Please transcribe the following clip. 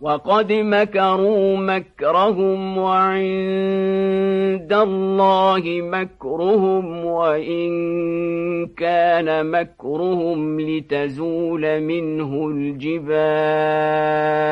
وقد مكروا مكرهم وعند الله مكرهم وإن كان مكرهم لتزول منه الجبال.